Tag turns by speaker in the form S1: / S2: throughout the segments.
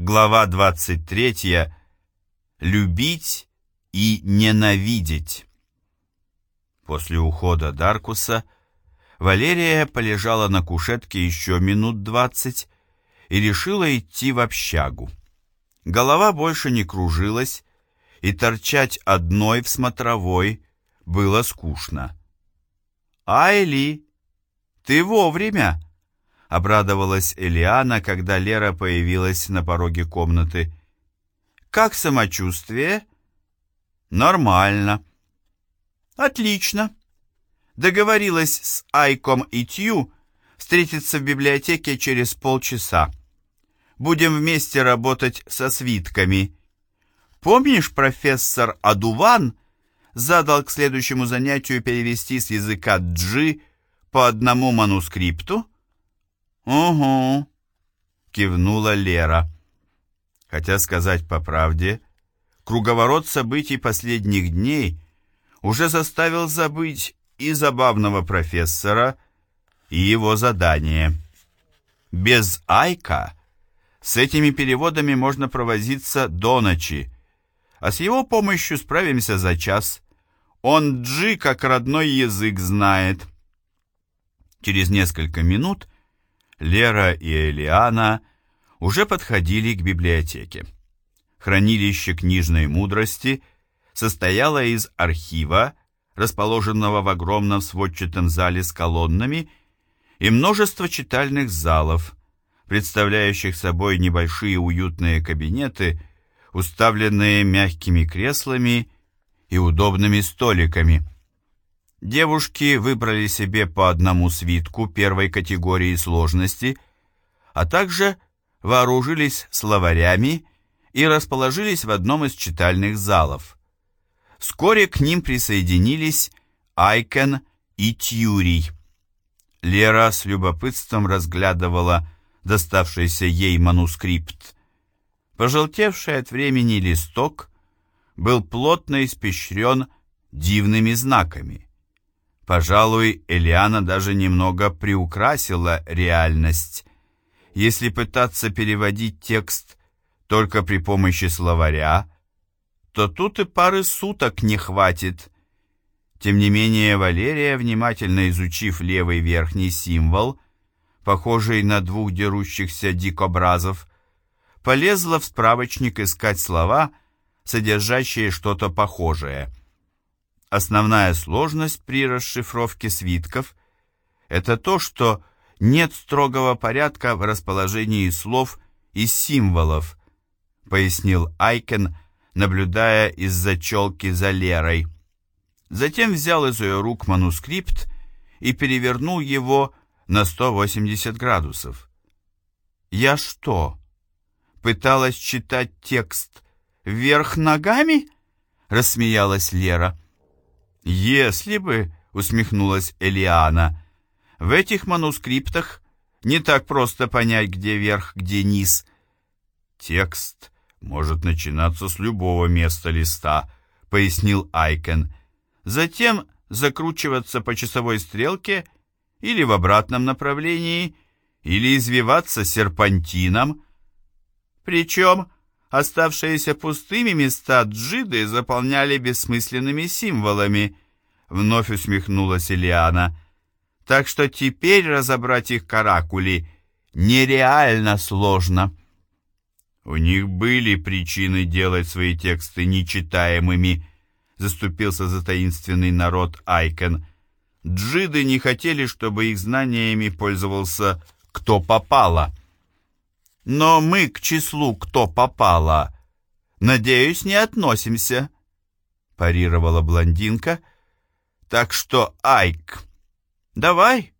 S1: Глава 23. Любить и ненавидеть. После ухода Даркуса Валерия полежала на кушетке еще минут двадцать и решила идти в общагу. Голова больше не кружилась, и торчать одной в смотровой было скучно. «Айли, ты вовремя!» — обрадовалась Элиана, когда Лера появилась на пороге комнаты. «Как самочувствие?» «Нормально». «Отлично. Договорилась с Айком и Тью встретиться в библиотеке через полчаса. Будем вместе работать со свитками. Помнишь, профессор Адуван задал к следующему занятию перевести с языка джи по одному манускрипту?» «Угу», — кивнула Лера. Хотя сказать по правде, круговорот событий последних дней уже заставил забыть и забавного профессора, и его задание. Без Айка с этими переводами можно провозиться до ночи, а с его помощью справимся за час. Он джи как родной язык знает. Через несколько минут Лера и Элиана уже подходили к библиотеке. Хранилище книжной мудрости состояло из архива, расположенного в огромном сводчатом зале с колоннами, и множества читальных залов, представляющих собой небольшие уютные кабинеты, уставленные мягкими креслами и удобными столиками – Девушки выбрали себе по одному свитку первой категории сложности, а также вооружились словарями и расположились в одном из читальных залов. Вскоре к ним присоединились Айкен и Тьюрий. Лера с любопытством разглядывала доставшийся ей манускрипт. Пожелтевший от времени листок был плотно испещрен дивными знаками. Пожалуй, Элиана даже немного приукрасила реальность. Если пытаться переводить текст только при помощи словаря, то тут и пары суток не хватит. Тем не менее, Валерия, внимательно изучив левый верхний символ, похожий на двух дерущихся дикобразов, полезла в справочник искать слова, содержащие что-то похожее. Основная сложность при расшифровке свитков – это то, что нет строгого порядка в расположении слов и символов, пояснил Айкен, наблюдая из-за челки за Лерой. Затем взял из ее рук манускрипт и перевернул его на 180 градусов. «Я что, пыталась читать текст вверх ногами?» – рассмеялась Лера. «Если бы», — усмехнулась Элиана, — «в этих манускриптах не так просто понять, где верх, где низ». «Текст может начинаться с любого места листа», — пояснил Айкен. «Затем закручиваться по часовой стрелке или в обратном направлении, или извиваться серпантином. Причем Оставшиеся пустыми места джиды заполняли бессмысленными символами, вновь усмехнулась Ильяна. Так что теперь разобрать их каракули нереально сложно. У них были причины делать свои тексты нечитаемыми, заступился за таинственный народ Айкен. Джиды не хотели, чтобы их знаниями пользовался кто попало. Но мы к числу «кто попало», надеюсь, не относимся, парировала блондинка. Так что, Айк, давай,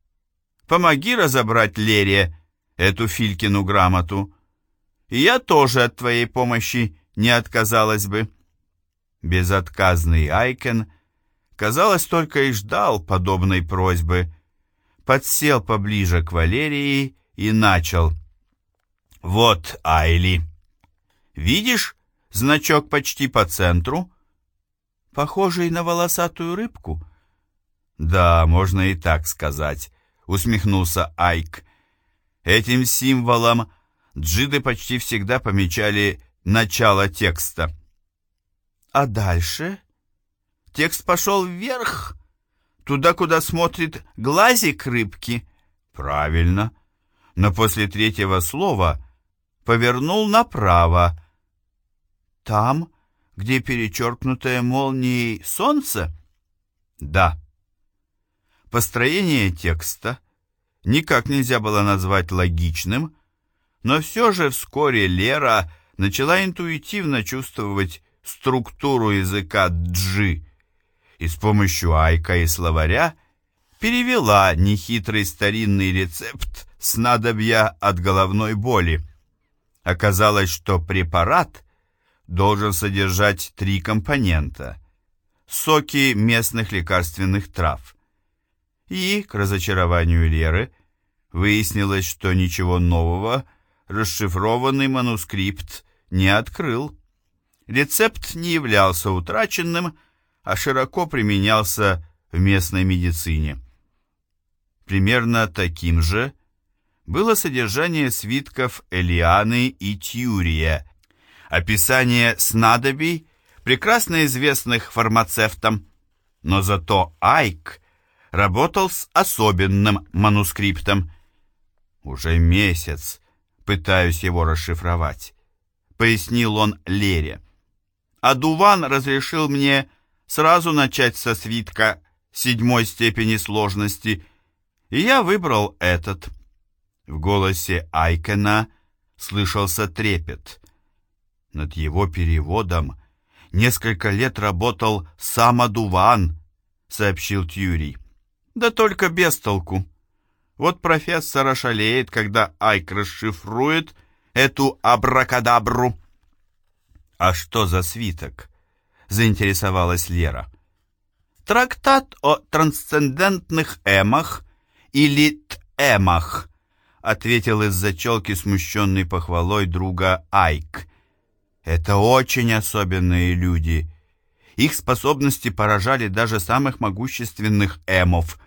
S1: помоги разобрать Лере эту Филькину грамоту. И я тоже от твоей помощи не отказалась бы. Безотказный Айкен, казалось, только и ждал подобной просьбы. Подсел поближе к Валерии и начал — вот Айли. Видишь значок почти по центру? Похожий на волосатую рыбку? Да, можно и так сказать, усмехнулся Айк. Этим символом джиды почти всегда помечали начало текста.
S2: А дальше? Текст пошел вверх, туда, куда смотрит глазик рыбки.
S1: Правильно. Но после третьего слова повернул направо.
S2: Там, где перечеркнутое молнией солнце?
S1: Да. Построение текста никак нельзя было назвать логичным, но все же вскоре Лера начала интуитивно чувствовать структуру языка джи и с помощью айка и словаря перевела нехитрый старинный рецепт снадобья от головной боли. Оказалось, что препарат должен содержать три компонента – соки местных лекарственных трав. И, к разочарованию Леры, выяснилось, что ничего нового расшифрованный манускрипт не открыл. Рецепт не являлся утраченным, а широко применялся в местной медицине. Примерно таким же было содержание свитков Элианы и Тьюрия, описание снадобий, прекрасно известных фармацевтам, но зато Айк работал с особенным манускриптом. Уже месяц пытаюсь его расшифровать, пояснил он Лере. А Дуван разрешил мне сразу начать со свитка седьмой степени сложности, и я выбрал этот. В голосе Айкена слышался трепет. Над его переводом несколько лет работал сам Адуван, сообщил Тьюрий. Да только без толку. Вот профессор ошалеет, когда Айк расшифрует эту абракадабру. А что за свиток? Заинтересовалась Лера. Трактат о трансцендентных эмах или тэмах, ответил из-за челки смущенный похвалой друга Айк. Это очень особенные люди. Их способности поражали даже самых могущественных эмов.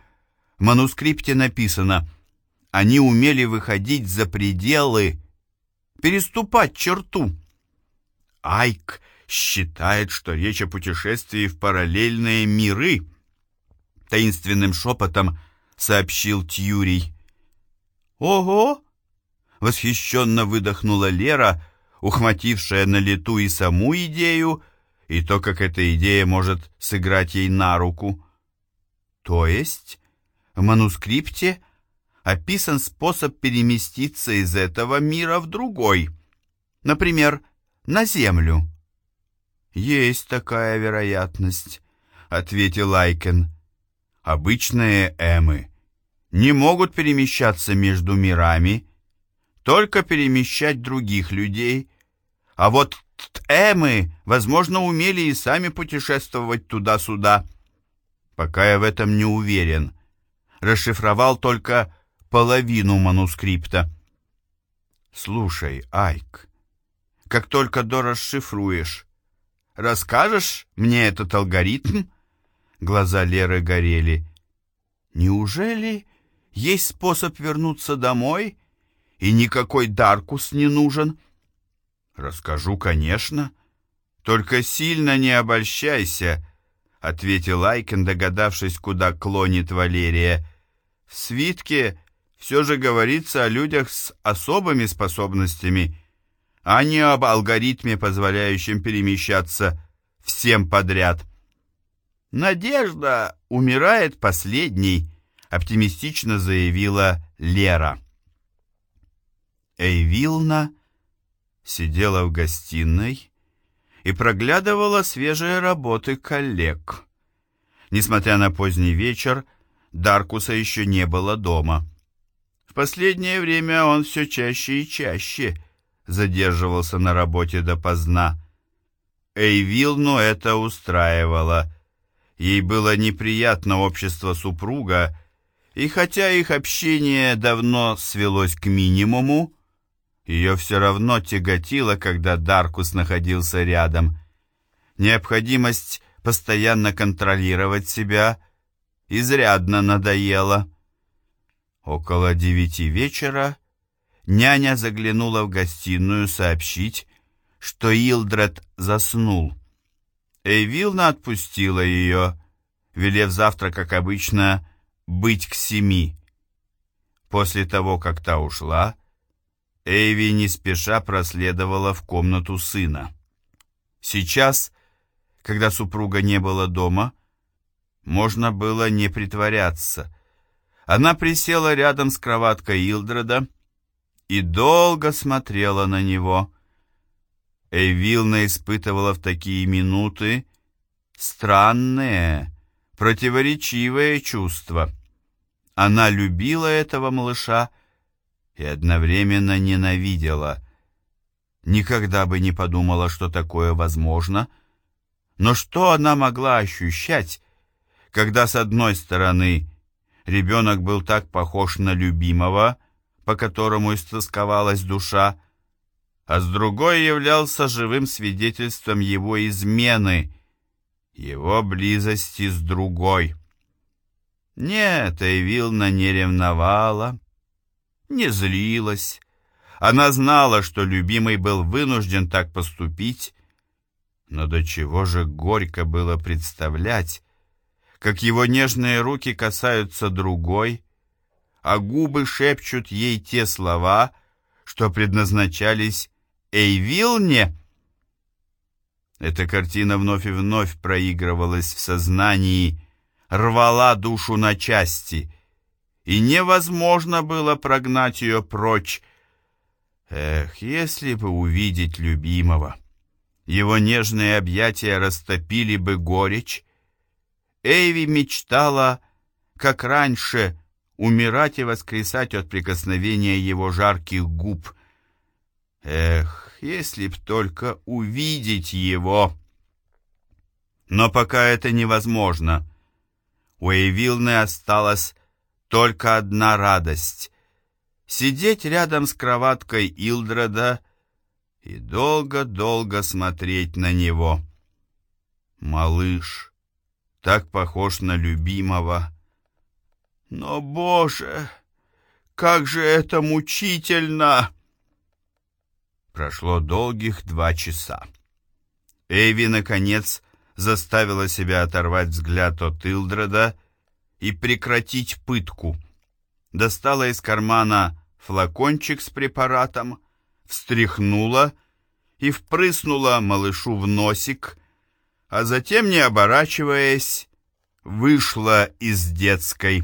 S1: В манускрипте написано «Они умели выходить за пределы, переступать черту». Айк считает, что речь о путешествии в параллельные миры, таинственным шепотом сообщил Тьюрий. «Ого!» — восхищенно выдохнула Лера, ухватившая на лету и саму идею, и то, как эта идея может сыграть ей на руку. То есть в манускрипте описан способ переместиться из этого мира в другой, например, на Землю. «Есть такая вероятность», — ответил Айкен. «Обычные эмы не могут перемещаться между мирами, только перемещать других людей, а вот эмы, возможно, умели и сами путешествовать туда-сюда. Пока я в этом не уверен. Расшифровал только половину манускрипта. Слушай, Айк, как только дорасшифруешь, расскажешь мне этот алгоритм?» Глаза Леры горели. «Неужели есть способ вернуться домой, и никакой Даркус не нужен?» «Расскажу, конечно. Только сильно не обольщайся», — ответил Айкен, догадавшись, куда клонит Валерия. «В свитке все же говорится о людях с особыми способностями, а не об алгоритме, позволяющем перемещаться всем подряд». «Надежда умирает последней», — оптимистично заявила Лера. Эйвилна сидела в гостиной и проглядывала свежие работы коллег. Несмотря на поздний вечер, Даркуса еще не было дома. В последнее время он все чаще и чаще задерживался на работе допоздна. Эйвилну это устраивало. Ей было неприятно общество супруга, и хотя их общение давно свелось к минимуму, ее все равно тяготило, когда Даркус находился рядом. Необходимость постоянно контролировать себя изрядно надоела. Около девяти вечера
S2: няня заглянула в гостиную сообщить, что Илдред заснул. Эйвилна отпустила ее, велев завтра, как обычно, быть к семи. После того, как та ушла, Эйви не спеша проследовала в комнату сына. Сейчас, когда супруга не было дома, можно было не притворяться. Она присела рядом с кроваткой Илдреда и долго смотрела на него. Эйвилна испытывала в такие минуты странные, противоречивые чувства. Она любила этого малыша и одновременно ненавидела. Никогда бы не подумала, что такое возможно, но что она могла ощущать, когда с одной стороны ребенок был так похож на любимого, по которому истосковалась душа, а с другой являлся живым свидетельством его измены, его близости с другой. Нет, Эйвилна не ревновала, не злилась. Она знала, что любимый был вынужден так поступить, но до чего же горько было представлять, как его нежные руки касаются другой, а губы шепчут ей те слова, что предназначались Эйвилне. Эта картина вновь и вновь проигрывалась в сознании, рвала душу на части, и невозможно было прогнать ее прочь. Эх, если бы увидеть любимого! Его нежные объятия растопили бы горечь, Эйви мечтала, как раньше, умирать и воскресать от прикосновения его жарких губ. Эх, если б только увидеть его! Но пока это невозможно. У Эйвилны осталась только одна радость — сидеть рядом с кроваткой Илдреда и долго-долго смотреть на него. Малыш так похож на любимого. Но, Боже, как же это мучительно! Прошло долгих два часа. Эйви, наконец, заставила себя оторвать взгляд от Илдреда и прекратить пытку. Достала из кармана флакончик с препаратом, встряхнула и впрыснула малышу в носик, а затем, не оборачиваясь, вышла из детской.